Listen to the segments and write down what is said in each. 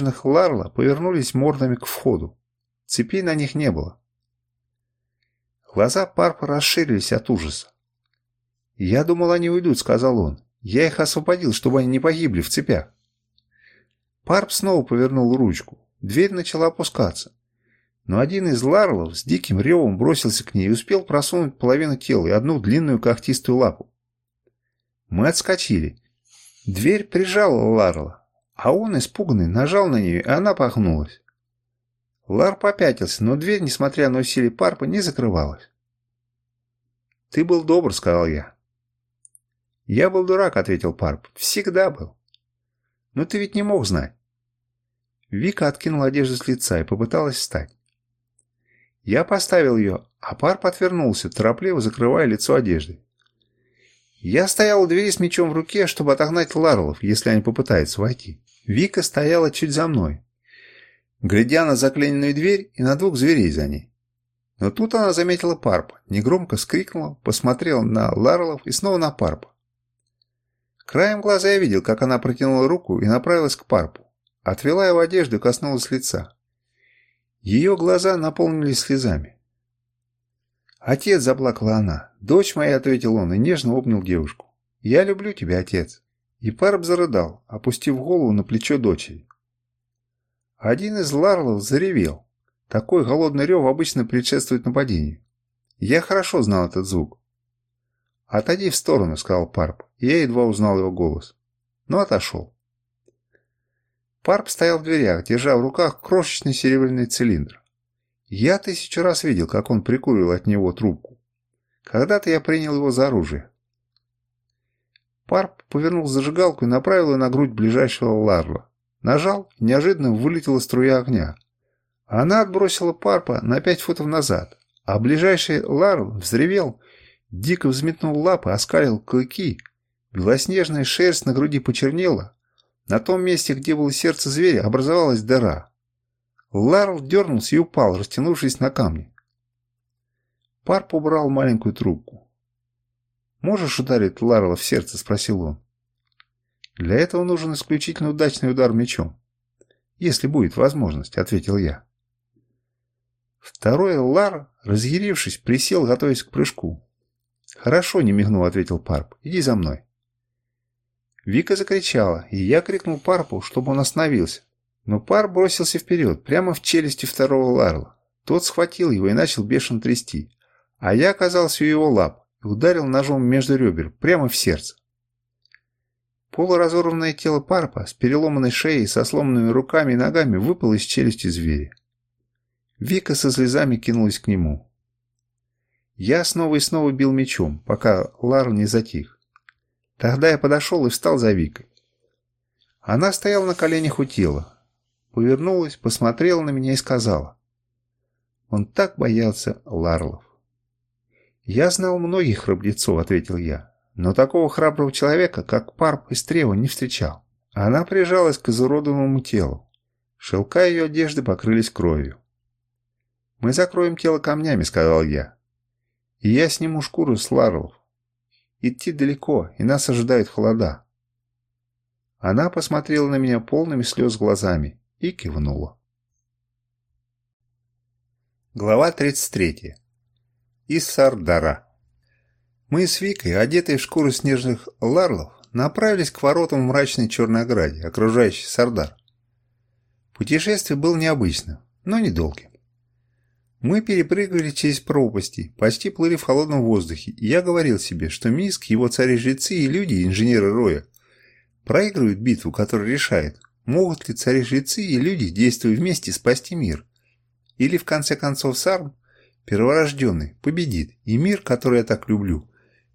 Женщины Ларла повернулись мордами к входу. Цепей на них не было. Глаза Парпа расширились от ужаса. «Я думал, они уйдут», — сказал он. «Я их освободил, чтобы они не погибли в цепях». Парп снова повернул ручку. Дверь начала опускаться. Но один из ларлов с диким ревом бросился к ней и успел просунуть половину тела и одну длинную когтистую лапу. Мы отскочили. Дверь прижала ларла а он, испуганный, нажал на нее, и она пахнулась. Лар попятился, но дверь, несмотря на усилия парпа, не закрывалась. «Ты был добр», — сказал я. «Я был дурак», — ответил парп. «Всегда был». «Но ты ведь не мог знать». Вика откинула одежду с лица и попыталась встать. Я поставил ее, а парп отвернулся, торопливо закрывая лицо одеждой. Я стоял у двери с мечом в руке, чтобы отогнать Ларлов, если они попытаются войти. Вика стояла чуть за мной, глядя на заклеенную дверь и на двух зверей за ней. Но тут она заметила Парпа, негромко скрикнула, посмотрела на Ларлов и снова на Парпа. Краем глаза я видел, как она протянула руку и направилась к Парпу. Отвела его одежду и коснулась лица. Ее глаза наполнились слезами. «Отец!» – заплакала она. «Дочь моя!» – ответил он и нежно обнял девушку. «Я люблю тебя, отец!» И Парб зарыдал, опустив голову на плечо дочери. Один из ларлов заревел. Такой голодный рев обычно предшествует нападению. Я хорошо знал этот звук. «Отойди в сторону», — сказал Парп. Я едва узнал его голос. Но отошел. Парп стоял в дверях, держа в руках крошечный серебряный цилиндр. Я тысячу раз видел, как он прикурил от него трубку. Когда-то я принял его за оружие. Парп повернул зажигалку и направил ее на грудь ближайшего ларла. Нажал, и неожиданно вылетела струя огня. Она отбросила парпа на пять футов назад, а ближайший ларл взревел, дико взметнул лапы, оскалил клыки. Белоснежная шерсть на груди почернела. На том месте, где было сердце зверя, образовалась дыра. Ларл дернулся и упал, растянувшись на камне. Парп убрал маленькую трубку. «Можешь ударить Ларла в сердце?» – спросил он. «Для этого нужен исключительно удачный удар мечом. Если будет возможность», – ответил я. Второй Лар, разъярившись, присел, готовясь к прыжку. «Хорошо», – не мигнул, – ответил Парп. «Иди за мной». Вика закричала, и я крикнул Парпу, чтобы он остановился. Но Пар бросился вперед, прямо в челюсти второго Ларла. Тот схватил его и начал бешено трясти. А я оказался у его лап и ударил ножом между ребер, прямо в сердце. Полуразорванное тело Парпа с переломанной шеей, со сломанными руками и ногами выпало из челюсти зверя. Вика со слезами кинулась к нему. Я снова и снова бил мечом, пока Лар не затих. Тогда я подошел и встал за Викой. Она стояла на коленях у тела, повернулась, посмотрела на меня и сказала. Он так боялся Ларлов. «Я знал многих храбрецов», — ответил я, «но такого храброго человека, как Парп из Трева, не встречал». Она прижалась к изуродованному телу. Шелка ее одежды покрылись кровью. «Мы закроем тело камнями», — сказал я. «И я сниму шкуру с ларлов. Идти далеко, и нас ожидает холода». Она посмотрела на меня полными слез глазами и кивнула. Глава 33 из Сардара. Мы с Викой, одетые в шкуры снежных ларлов, направились к воротам в мрачной Чернограде, окружающей Сардар. Путешествие было необычным, но недолгим. Мы перепрыгивали через пропасти, почти плыли в холодном воздухе, и я говорил себе, что Минск, его цари-жрецы и люди, инженеры Роя, проигрывают битву, которая решает, могут ли цари-жрецы и люди, действуя вместе, спасти мир. Или, в конце концов, Сарм перворожденный, победит, и мир, который я так люблю,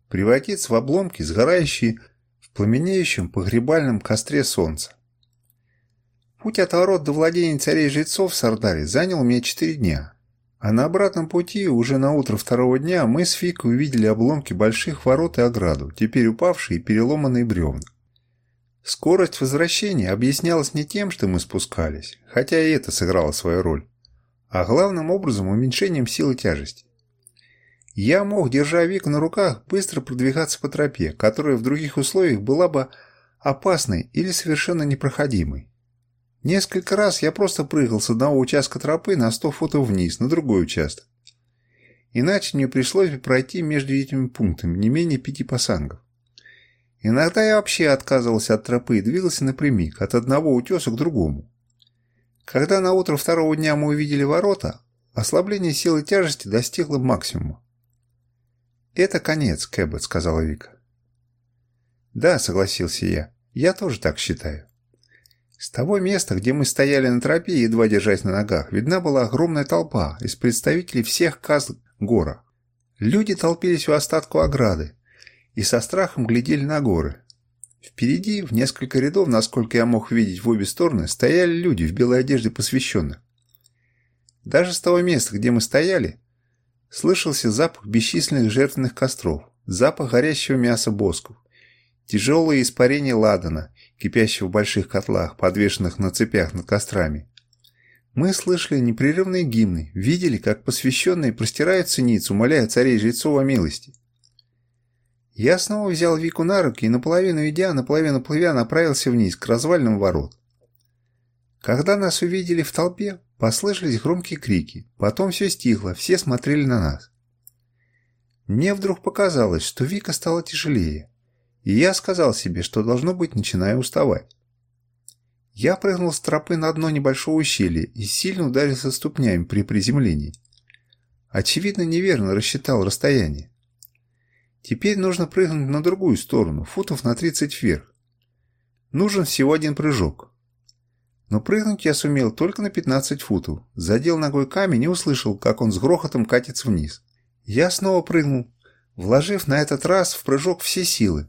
превратится в обломки, сгорающие в пламенеющем погребальном костре солнца. Путь от ворот до владения царей-жрецов Сардари занял у меня четыре дня, а на обратном пути, уже на утро второго дня, мы с Фикой увидели обломки больших ворот и ограду, теперь упавшие и переломанные бревна. Скорость возвращения объяснялась не тем, что мы спускались, хотя и это сыграло свою роль а главным образом уменьшением силы тяжести. Я мог, держа вик на руках, быстро продвигаться по тропе, которая в других условиях была бы опасной или совершенно непроходимой. Несколько раз я просто прыгал с одного участка тропы на 100 футов вниз, на другой участок. Иначе мне пришлось бы пройти между этими пунктами не менее пяти пасангов. Иногда я вообще отказывался от тропы и двигался напрямик, от одного утеса к другому. Когда на утро второго дня мы увидели ворота, ослабление силы тяжести достигло максимума. «Это конец, Кэббет», — сказала Вика. «Да», — согласился я, — «я тоже так считаю». С того места, где мы стояли на тропе, едва держась на ногах, видна была огромная толпа из представителей всех каз гора. Люди толпились у остатку ограды и со страхом глядели на горы, Впереди, в несколько рядов, насколько я мог видеть в обе стороны, стояли люди в белой одежде посвященных. Даже с того места, где мы стояли, слышался запах бесчисленных жертвенных костров, запах горящего мяса босков, тяжелые испарения ладана, кипящего в больших котлах, подвешенных на цепях над кострами. Мы слышали непрерывные гимны, видели, как посвященные простирают ниц, умоляя царей жрецов о милости – я снова взял Вику на руки и наполовину идя, наполовину плывя, направился вниз, к развалинам ворот. Когда нас увидели в толпе, послышались громкие крики. Потом все стихло, все смотрели на нас. Мне вдруг показалось, что Вика стала тяжелее. И я сказал себе, что должно быть, начинаю уставать. Я прыгнул с тропы на дно небольшого ущелья и сильно ударился ступнями при приземлении. Очевидно, неверно рассчитал расстояние. Теперь нужно прыгнуть на другую сторону, футов на 30 вверх. Нужен всего один прыжок. Но прыгнуть я сумел только на 15 футов. Задел ногой камень и услышал, как он с грохотом катится вниз. Я снова прыгнул, вложив на этот раз в прыжок все силы.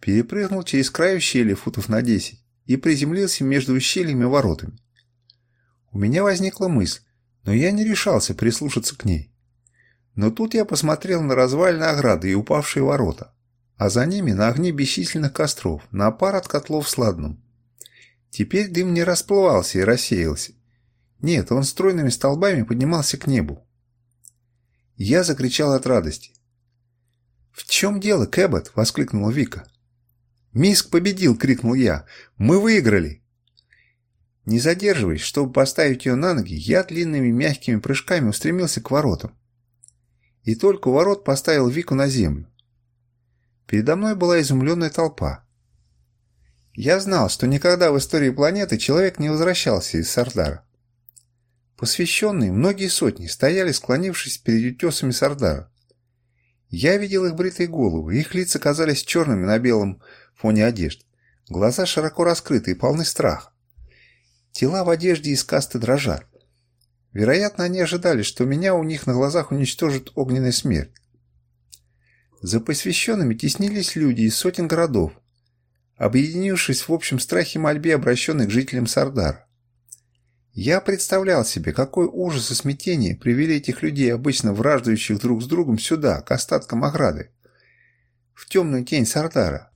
Перепрыгнул через край ущелья футов на 10 и приземлился между ущельями и воротами. У меня возникла мысль, но я не решался прислушаться к ней. Но тут я посмотрел на развалины ограды и упавшие ворота, а за ними на огни бесчисленных костров, на пар от котлов с ладном. Теперь дым не расплывался и рассеялся. Нет, он стройными столбами поднимался к небу. Я закричал от радости. «В чем дело, Кэббот?» — воскликнула Вика. «Миск победил!» — крикнул я. «Мы выиграли!» Не задерживаясь, чтобы поставить ее на ноги, я длинными мягкими прыжками устремился к воротам и только у ворот поставил Вику на землю. Передо мной была изумленная толпа. Я знал, что никогда в истории планеты человек не возвращался из Сардара. Посвященные, многие сотни, стояли, склонившись перед утесами Сардара. Я видел их бритые головы, их лица казались черными на белом фоне одежды, глаза широко раскрыты и полны страха. Тела в одежде из касты дрожат. Вероятно, они ожидали, что меня у них на глазах уничтожит огненная смерть. За посвященными теснились люди из сотен городов, объединившись в общем страхе мольбе, обращенной к жителям Сардара. Я представлял себе, какой ужас и смятение привели этих людей, обычно враждующих друг с другом, сюда, к остаткам ограды, в темную тень Сардара.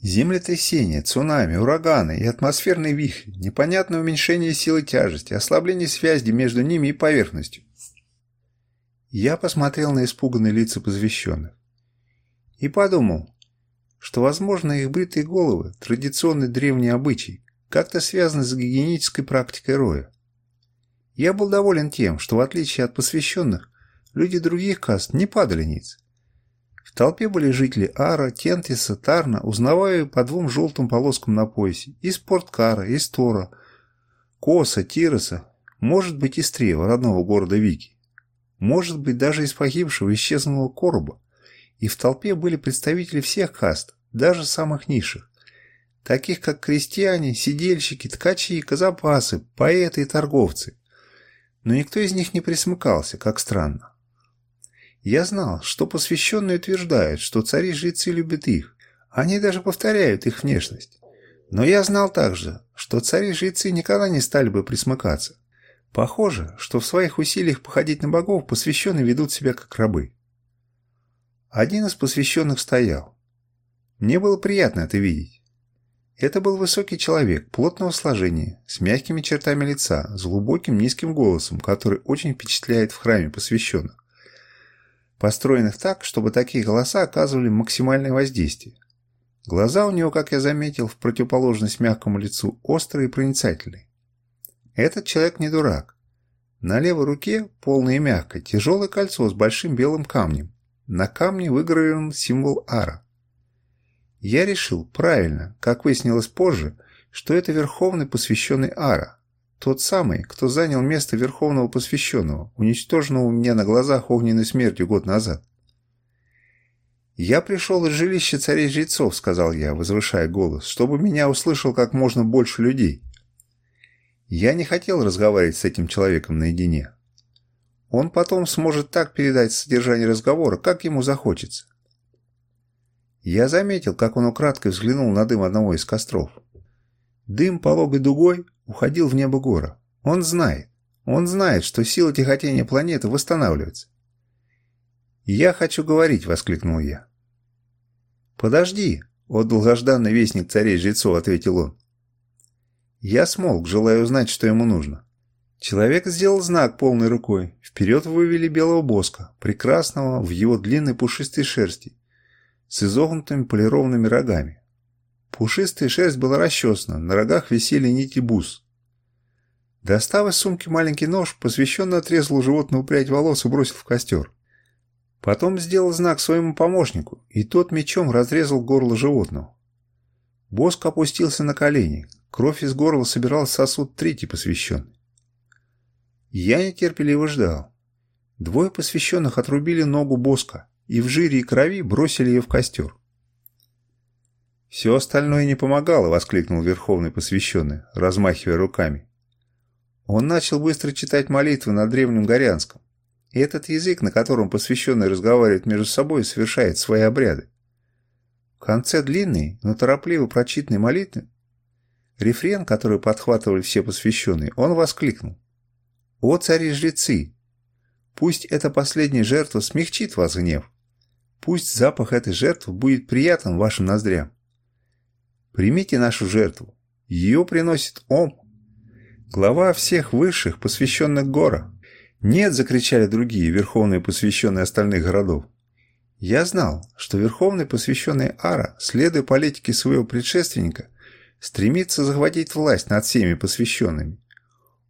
Землетрясения, цунами, ураганы и атмосферный вихрь, непонятное уменьшение силы тяжести, ослабление связи между ними и поверхностью. Я посмотрел на испуганные лица посвященных и подумал, что, возможно, их бритые головы, традиционный древний обычай, как-то связаны с гигиенической практикой роя. Я был доволен тем, что, в отличие от посвященных, люди других каст не падали ниц, толпе были жители Ара, Тентиса, Тарна, узнавая по двум желтым полоскам на поясе, и спорткара, и стора, Коса, Тироса, может быть, из Трева, родного города Вики, может быть, даже из погибшего исчезнувшего короба. И в толпе были представители всех каст, даже самых низших, таких как крестьяне, сидельщики, ткачи, казапасы, поэты и торговцы. Но никто из них не присмыкался, как странно. Я знал, что посвященные утверждают, что цари-жрецы любят их. Они даже повторяют их внешность. Но я знал также, что цари-жрецы никогда не стали бы присмыкаться. Похоже, что в своих усилиях походить на богов посвященные ведут себя как рабы. Один из посвященных стоял. Мне было приятно это видеть. Это был высокий человек, плотного сложения, с мягкими чертами лица, с глубоким низким голосом, который очень впечатляет в храме посвященных построенных так, чтобы такие голоса оказывали максимальное воздействие. Глаза у него, как я заметил, в противоположность мягкому лицу, острые и проницательные. Этот человек не дурак. На левой руке, полное и мягкое, тяжелое кольцо с большим белым камнем. На камне выгравирован символ Ара. Я решил, правильно, как выяснилось позже, что это верховный посвященный Ара, тот самый, кто занял место Верховного Посвященного, уничтоженного у меня на глазах огненной смертью год назад. «Я пришел из жилища царей-жрецов», — сказал я, возвышая голос, «чтобы меня услышал как можно больше людей». Я не хотел разговаривать с этим человеком наедине. Он потом сможет так передать содержание разговора, как ему захочется. Я заметил, как он украдкой взглянул на дым одного из костров. Дым пологой дугой уходил в небо гора. Он знает. Он знает, что сила тяготения планеты восстанавливается. «Я хочу говорить!» — воскликнул я. «Подожди!» — от долгожданный вестник царей жрецов ответил он. Я смолк, желая узнать, что ему нужно. Человек сделал знак полной рукой. Вперед вывели белого боска, прекрасного в его длинной пушистой шерсти, с изогнутыми полированными рогами. Пушистая шерсть была расчесана, на рогах висели нити бус. Достав из сумки маленький нож, посвященный отрезал у животного прядь волос и бросил в костер. Потом сделал знак своему помощнику, и тот мечом разрезал горло животного. Боск опустился на колени, кровь из горла собирал сосуд третий посвященный. Я нетерпеливо ждал. Двое посвященных отрубили ногу Боска и в жире и крови бросили ее в костер. «Все остальное не помогало», — воскликнул Верховный Посвященный, размахивая руками. Он начал быстро читать молитвы на древнем горянском. И этот язык, на котором посвященные разговаривают между собой, совершает свои обряды. В конце длинной, но торопливо прочитанной молитвы, рефрен, который подхватывали все посвященные, он воскликнул. «О цари-жрецы! Пусть эта последняя жертва смягчит вас гнев! Пусть запах этой жертвы будет приятен вашим ноздрям!» Примите нашу жертву. Ее приносит Ом, глава всех высших, посвященных Гора. «Нет!» – закричали другие, верховные посвященные остальных городов. Я знал, что верховный посвященный Ара, следуя политике своего предшественника, стремится захватить власть над всеми посвященными.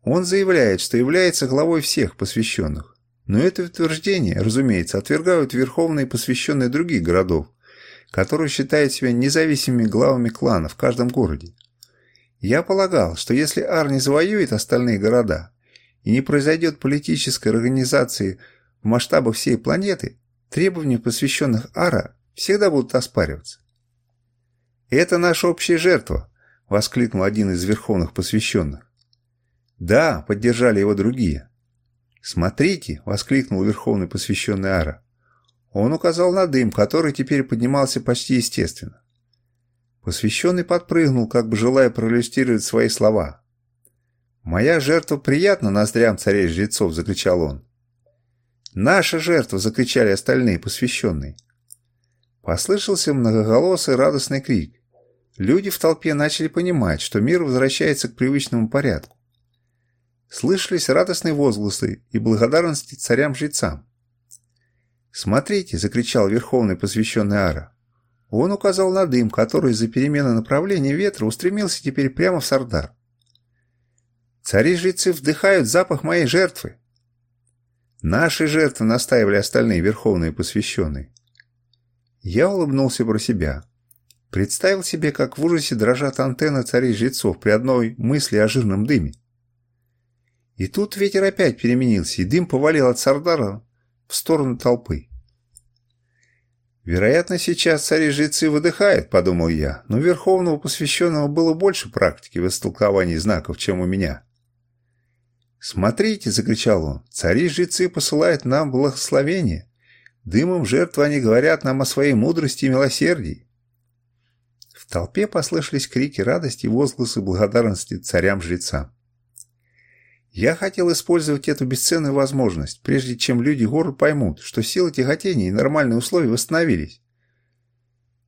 Он заявляет, что является главой всех посвященных. Но это утверждение, разумеется, отвергают верховные посвященные других городов, которые считают себя независимыми главами клана в каждом городе. Я полагал, что если Арни завоюет остальные города и не произойдет политической организации в масштабах всей планеты, требования посвященных Ара всегда будут оспариваться. «Это наша общая жертва», — воскликнул один из верховных посвященных. «Да», — поддержали его другие. «Смотрите», — воскликнул верховный посвященный Ара, он указал на дым, который теперь поднимался почти естественно. Посвященный подпрыгнул, как бы желая проиллюстрировать свои слова. «Моя жертва приятна ноздрям царей жрецов!» – закричал он. «Наша жертва!» – закричали остальные посвященные. Послышался многоголосый радостный крик. Люди в толпе начали понимать, что мир возвращается к привычному порядку. Слышались радостные возгласы и благодарности царям-жрецам. «Смотрите!» — закричал верховный посвященный Ара. Он указал на дым, который из-за перемены направления ветра устремился теперь прямо в Сардар. «Цари-жрецы вдыхают запах моей жертвы!» «Наши жертвы!» — настаивали остальные верховные посвященные. Я улыбнулся про себя. Представил себе, как в ужасе дрожат антенны царей-жрецов при одной мысли о жирном дыме. И тут ветер опять переменился, и дым повалил от Сардара в сторону толпы. «Вероятно, сейчас царь жрецы выдыхает», — подумал я, «но верховного посвященного было больше практики в истолковании знаков, чем у меня». «Смотрите!» — закричал он. «Цари жрецы посылают нам благословение. Дымом жертвы они говорят нам о своей мудрости и милосердии». В толпе послышались крики радости и возгласы благодарности царям-жрецам. Я хотел использовать эту бесценную возможность, прежде чем люди горы поймут, что силы тяготения и нормальные условия восстановились.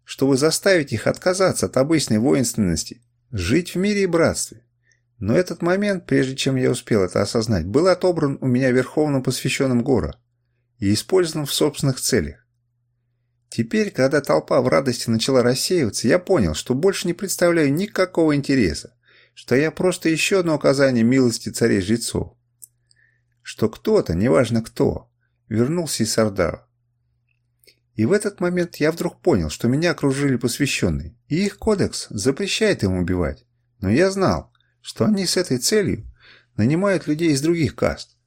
Чтобы заставить их отказаться от обычной воинственности, жить в мире и братстве. Но этот момент, прежде чем я успел это осознать, был отобран у меня верховным посвященным Гора и использован в собственных целях. Теперь, когда толпа в радости начала рассеиваться, я понял, что больше не представляю никакого интереса что я просто еще одно указание милости царей-жрецов. Что кто-то, неважно кто, вернулся из Сардара. И в этот момент я вдруг понял, что меня окружили посвященные, и их кодекс запрещает им убивать. Но я знал, что они с этой целью нанимают людей из других каст.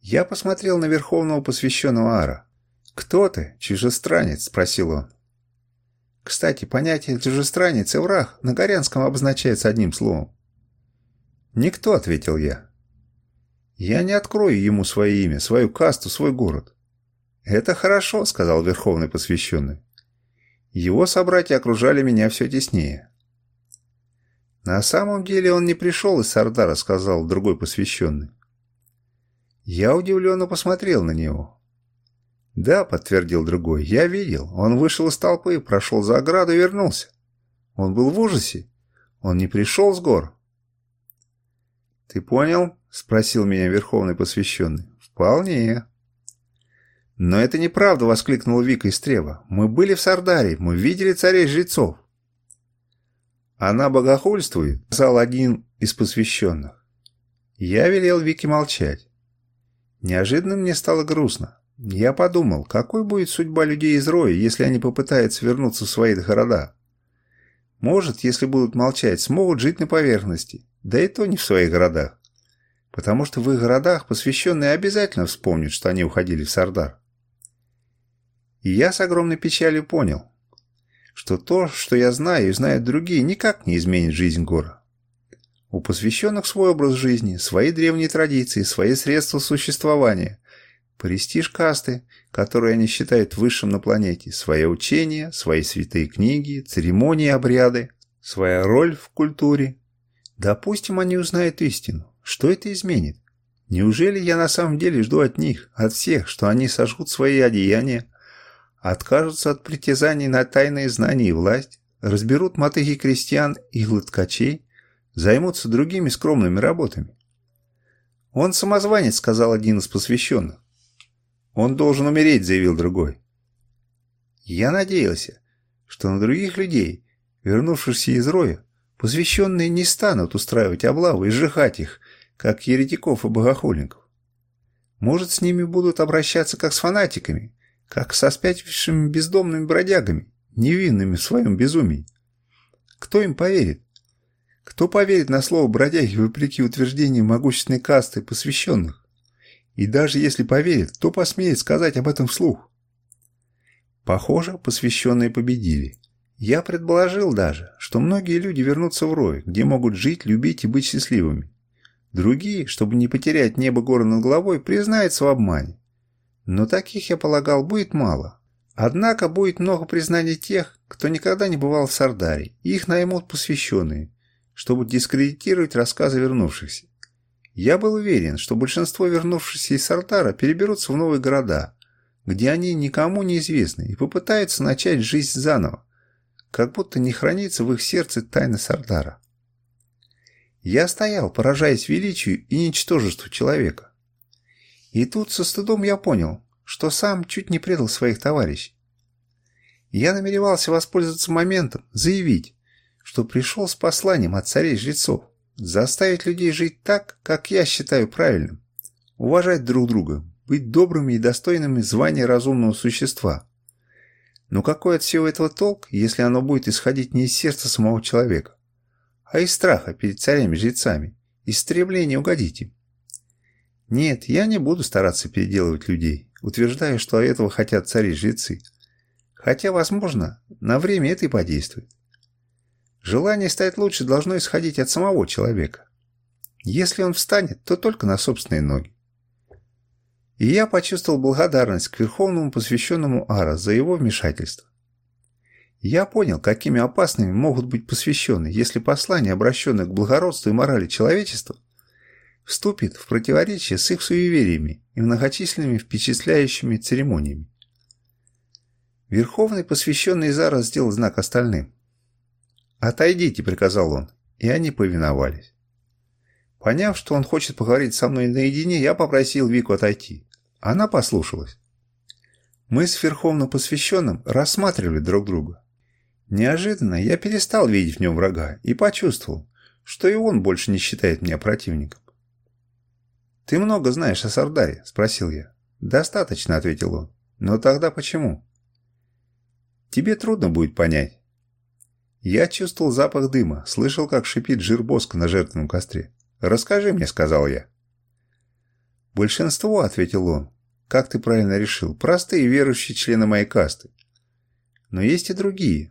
Я посмотрел на верховного посвященного Ара. «Кто ты, чужестранец?» – спросил он. Кстати, понятие «чужестранец» и «враг» на горянском обозначается одним словом. «Никто», — ответил я. «Я не открою ему свое имя, свою касту, свой город». «Это хорошо», — сказал Верховный Посвященный. Его собратья окружали меня все теснее. «На самом деле он не пришел из Сардара», — сказал другой посвященный. Я удивленно посмотрел на него. «Да», — подтвердил другой, — «я видел. Он вышел из толпы, прошел за ограду и вернулся». Он был в ужасе. Он не пришел с гор. «Ты понял?» — спросил меня верховный посвященный. «Вполне». «Но это неправда!» — воскликнул Вика из «Мы были в Сардаре, мы видели царей-жрецов». «Она богохульствует», — сказал один из посвященных. Я велел Вике молчать. Неожиданно мне стало грустно. Я подумал, какой будет судьба людей из Роя, если они попытаются вернуться в свои города? Может, если будут молчать, смогут жить на поверхности, да и то не в своих городах. Потому что в их городах посвященные обязательно вспомнят, что они уходили в Сардар. И я с огромной печалью понял, что то, что я знаю и знают другие, никак не изменит жизнь гора. У посвященных свой образ жизни, свои древние традиции, свои средства существования, Престиж касты, которую они считают высшим на планете, свое учение, свои святые книги, церемонии, обряды, своя роль в культуре. Допустим, они узнают истину. Что это изменит? Неужели я на самом деле жду от них, от всех, что они сожгут свои одеяния, откажутся от притязаний на тайные знания и власть, разберут мотыги крестьян и лоткачей, займутся другими скромными работами? Он самозванец, сказал один из посвященных. Он должен умереть», — заявил другой. Я надеялся, что на других людей, вернувшихся из роя, посвященные не станут устраивать облавы и сжихать их, как еретиков и богохульников. Может, с ними будут обращаться как с фанатиками, как со спятившими бездомными бродягами, невинными в своем безумии. Кто им поверит? Кто поверит на слово бродяги вопреки утверждениям могущественной касты посвященных? И даже если поверит, то посмеет сказать об этом вслух. Похоже, посвященные победили. Я предположил даже, что многие люди вернутся в рой, где могут жить, любить и быть счастливыми. Другие, чтобы не потерять небо гора над головой, признаются в обмане. Но таких, я полагал, будет мало. Однако будет много признаний тех, кто никогда не бывал в Сардаре, и их наймут посвященные, чтобы дискредитировать рассказы вернувшихся. Я был уверен, что большинство вернувшихся из Сартара переберутся в новые города, где они никому не известны и попытаются начать жизнь заново, как будто не хранится в их сердце тайна Сардара. Я стоял, поражаясь величию и ничтожеству человека. И тут со стыдом я понял, что сам чуть не предал своих товарищей. Я намеревался воспользоваться моментом, заявить, что пришел с посланием от царей-жрецов, Заставить людей жить так, как я считаю правильным. Уважать друг друга, быть добрыми и достойными звания разумного существа. Но какой от всего этого толк, если оно будет исходить не из сердца самого человека, а из страха перед царями-жрецами, из стремления угодить им? Нет, я не буду стараться переделывать людей, утверждая, что этого хотят цари-жрецы. Хотя, возможно, на время это и подействует. Желание стать лучше должно исходить от самого человека. Если он встанет, то только на собственные ноги. И я почувствовал благодарность к Верховному посвященному Ара за его вмешательство. Я понял, какими опасными могут быть посвящены, если послание, обращенное к благородству и морали человечества, вступит в противоречие с их суевериями и многочисленными впечатляющими церемониями. Верховный посвященный Зара сделал знак остальным. «Отойдите», — приказал он, и они повиновались. Поняв, что он хочет поговорить со мной наедине, я попросил Вику отойти. Она послушалась. Мы с Верховным Посвященным рассматривали друг друга. Неожиданно я перестал видеть в нем врага и почувствовал, что и он больше не считает меня противником. «Ты много знаешь о Сардаре?» – спросил я. «Достаточно», – ответил он. «Но тогда почему?» «Тебе трудно будет понять. Я чувствовал запах дыма, слышал, как шипит жирбоск на жертвенном костре. «Расскажи мне», — сказал я. «Большинство», — ответил он, — «как ты правильно решил, простые верующие члены моей касты. Но есть и другие.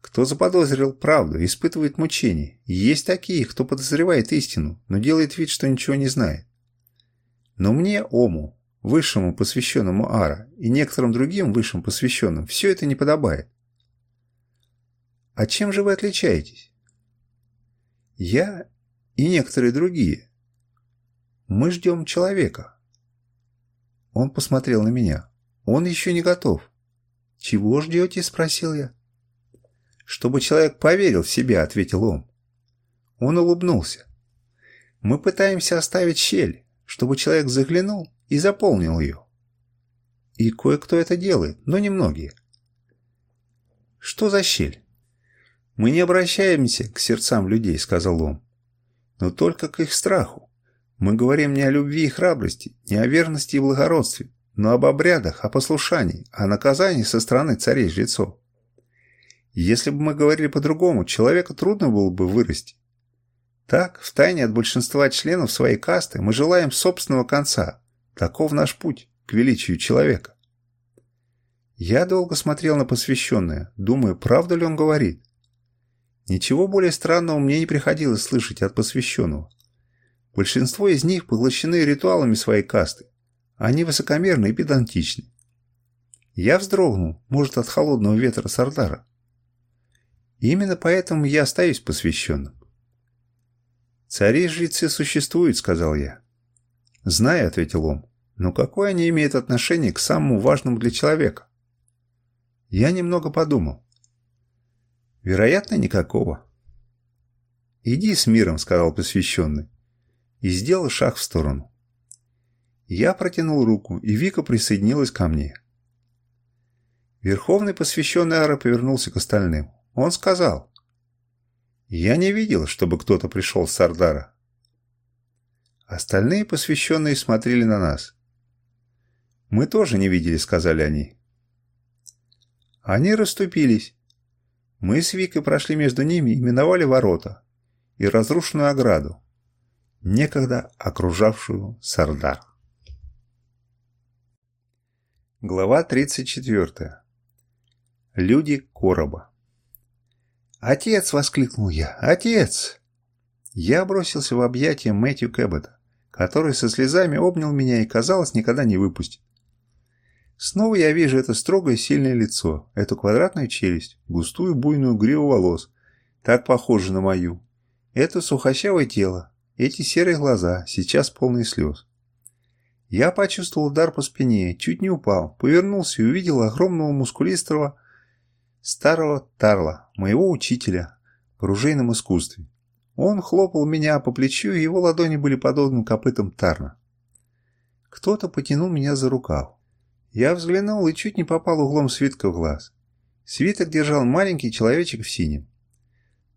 Кто заподозрил правду, испытывает мучения. Есть такие, кто подозревает истину, но делает вид, что ничего не знает. Но мне, Ому, высшему посвященному Ара, и некоторым другим высшим посвященным, все это не подобает. А чем же вы отличаетесь? Я и некоторые другие. Мы ждем человека. Он посмотрел на меня. Он еще не готов. Чего ждете? Спросил я. Чтобы человек поверил в себя, ответил он. Он улыбнулся. Мы пытаемся оставить щель, чтобы человек заглянул и заполнил ее. И кое-кто это делает, но немногие. Что за щель? «Мы не обращаемся к сердцам людей», — сказал он, — «но только к их страху. Мы говорим не о любви и храбрости, не о верности и благородстве, но об обрядах, о послушании, о наказании со стороны царей-жрецов. Если бы мы говорили по-другому, человека трудно было бы вырасти. Так, втайне от большинства членов своей касты, мы желаем собственного конца. Таков наш путь к величию человека. Я долго смотрел на посвященное, думая, правду ли он говорит. Ничего более странного мне не приходилось слышать от посвященного. Большинство из них поглощены ритуалами своей касты. Они высокомерны и педантичны. Я вздрогнул, может, от холодного ветра Сардара. И именно поэтому я остаюсь посвященным. «Цари-жрецы существуют», — сказал я. «Знаю», — ответил он, — «но какое они имеют отношение к самому важному для человека?» Я немного подумал. Вероятно, никакого. «Иди с миром», — сказал посвященный, и сделал шаг в сторону. Я протянул руку, и Вика присоединилась ко мне. Верховный посвященный Ара повернулся к остальным. Он сказал, «Я не видел, чтобы кто-то пришел с Сардара». Остальные посвященные смотрели на нас. «Мы тоже не видели», — сказали они. Они расступились, мы с Викой прошли между ними и миновали ворота и разрушенную ограду, некогда окружавшую Сардар. Глава 34. Люди короба. «Отец!» — воскликнул я. «Отец!» Я бросился в объятия Мэтью Кэббета, который со слезами обнял меня и, казалось, никогда не выпустит. Снова я вижу это строгое сильное лицо, эту квадратную челюсть, густую буйную гриву волос, так похожу на мою. Это сухощавое тело, эти серые глаза, сейчас полные слез. Я почувствовал удар по спине, чуть не упал, повернулся и увидел огромного мускулистого старого Тарла, моего учителя в оружейном искусстве. Он хлопал меня по плечу, и его ладони были подобны копытам Тарна. Кто-то потянул меня за рукав. Я взглянул и чуть не попал углом свитка в глаз. Свиток держал маленький человечек в синем.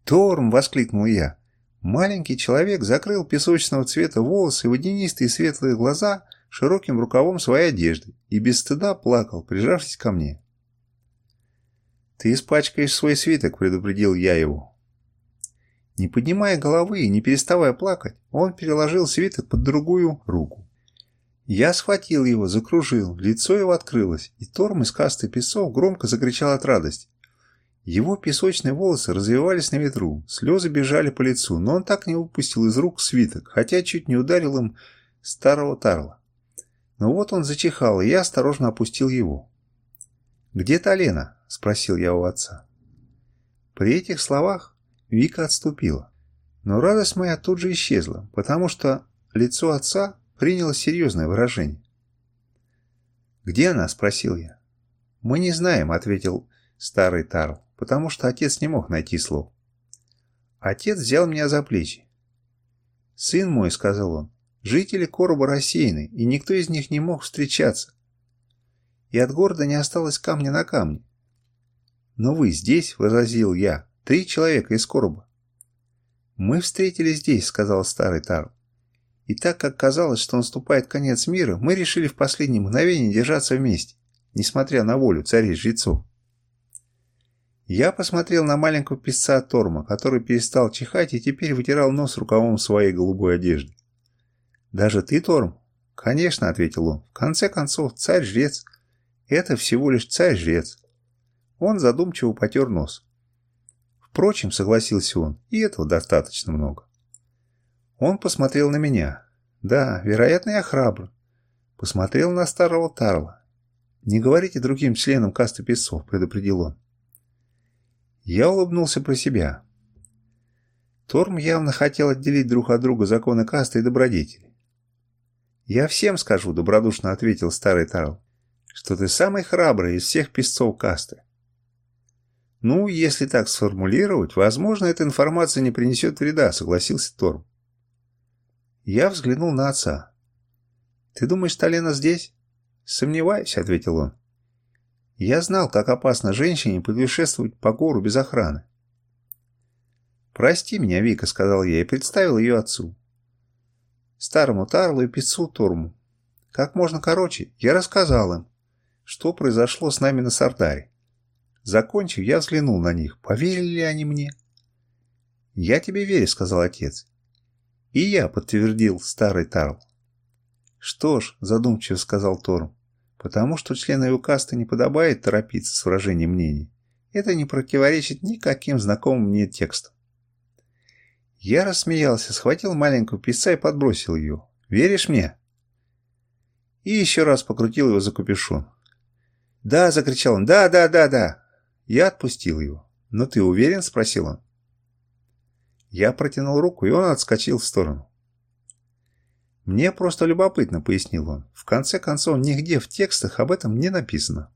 «Торм!» — воскликнул я. Маленький человек закрыл песочного цвета волосы, водянистые светлые глаза широким рукавом своей одежды и без стыда плакал, прижавшись ко мне. «Ты испачкаешь свой свиток», — предупредил я его. Не поднимая головы и не переставая плакать, он переложил свиток под другую руку. Я схватил его, закружил, лицо его открылось, и Торм из касты песов громко закричал от радости. Его песочные волосы развивались на ветру, слезы бежали по лицу, но он так не выпустил из рук свиток, хотя чуть не ударил им старого Тарла. Но вот он зачихал, и я осторожно опустил его. «Где Талена?» – спросил я у отца. При этих словах Вика отступила. Но радость моя тут же исчезла, потому что лицо отца приняло серьезное выражение. «Где она?» – спросил я. «Мы не знаем», – ответил старый Тарл, потому что отец не мог найти слов. Отец взял меня за плечи. «Сын мой», – сказал он, – «жители Короба рассеяны, и никто из них не мог встречаться. И от города не осталось камня на камне». «Но вы здесь», – возразил я, – «три человека из Короба». «Мы встретились здесь», – сказал старый Тарл. И так как казалось, что наступает конец мира, мы решили в последнее мгновение держаться вместе, несмотря на волю царей жрецов. Я посмотрел на маленького песца Торма, который перестал чихать и теперь вытирал нос рукавом своей голубой одежды. «Даже ты, Торм?» «Конечно», — ответил он. «В конце концов, царь-жрец — это всего лишь царь-жрец». Он задумчиво потер нос. «Впрочем», — согласился он, — «и этого достаточно много». Он посмотрел на меня. Да, вероятно, я храбр. Посмотрел на старого Тарла. «Не говорите другим членам касты песцов», — предупредил он. Я улыбнулся про себя. Торм явно хотел отделить друг от друга законы касты и добродетели. «Я всем скажу», — добродушно ответил старый Тарл, «что ты самый храбрый из всех песцов касты». «Ну, если так сформулировать, возможно, эта информация не принесет вреда», — согласился Торм. Я взглянул на отца. «Ты думаешь, Толена здесь?» «Сомневаюсь», — ответил он. Я знал, как опасно женщине путешествовать по гору без охраны. «Прости меня, Вика», — сказал я и представил ее отцу. Старому Тарлу и пиццу Турму. Как можно короче, я рассказал им, что произошло с нами на Сардаре. Закончив, я взглянул на них. Поверили ли они мне? «Я тебе верю», — сказал отец. «И я», — подтвердил старый Тарл. «Что ж», — задумчиво сказал Торм, — «потому что члену его касты не подобает торопиться с выражением мнений. Это не противоречит никаким знакомым мне текстам». Я рассмеялся, схватил маленькую писца и подбросил ее. «Веришь мне?» И еще раз покрутил его за капюшон. «Да!» — закричал он. «Да, да, да, да!» Я отпустил его. «Но ты уверен?» — спросил он. Я протянул руку, и он отскочил в сторону. «Мне просто любопытно», — пояснил он. «В конце концов, нигде в текстах об этом не написано».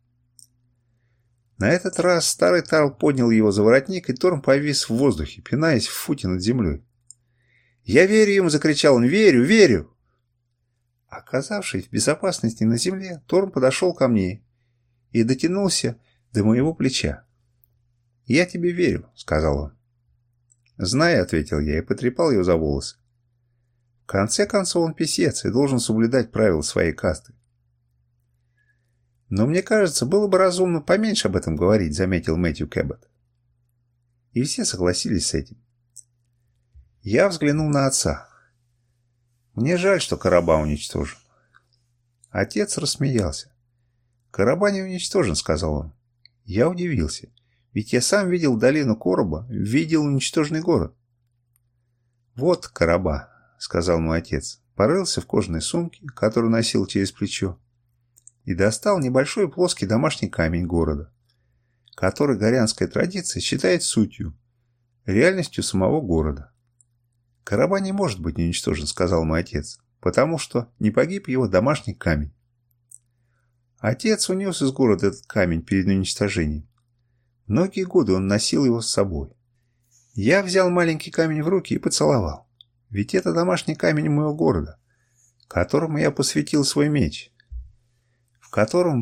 На этот раз старый Тарл поднял его за воротник, и Торм повис в воздухе, пинаясь в футе над землей. «Я верю ему, — закричал он. «Верю! Верю!» Оказавшись в безопасности на земле, Торм подошел ко мне и дотянулся до моего плеча. «Я тебе верю», — сказал он. «Знаю», — ответил я и потрепал ее за волосы. «В конце концов он писец и должен соблюдать правила своей касты». «Но мне кажется, было бы разумно поменьше об этом говорить», — заметил Мэтью Кэббот. И все согласились с этим. Я взглянул на отца. Мне жаль, что короба уничтожен. Отец рассмеялся. «Короба не уничтожен», — сказал он. Я удивился. Ведь я сам видел долину Короба, видел уничтоженный город. «Вот короба», — сказал мой отец, порылся в кожаной сумке, которую носил через плечо, и достал небольшой плоский домашний камень города, который горянская традиция считает сутью, реальностью самого города. «Короба не может быть уничтожен», — сказал мой отец, «потому что не погиб его домашний камень». Отец унес из города этот камень перед уничтожением. Многие годы он носил его с собой. Я взял маленький камень в руки и поцеловал. Ведь это домашний камень моего города, которому я посвятил свой меч, в котором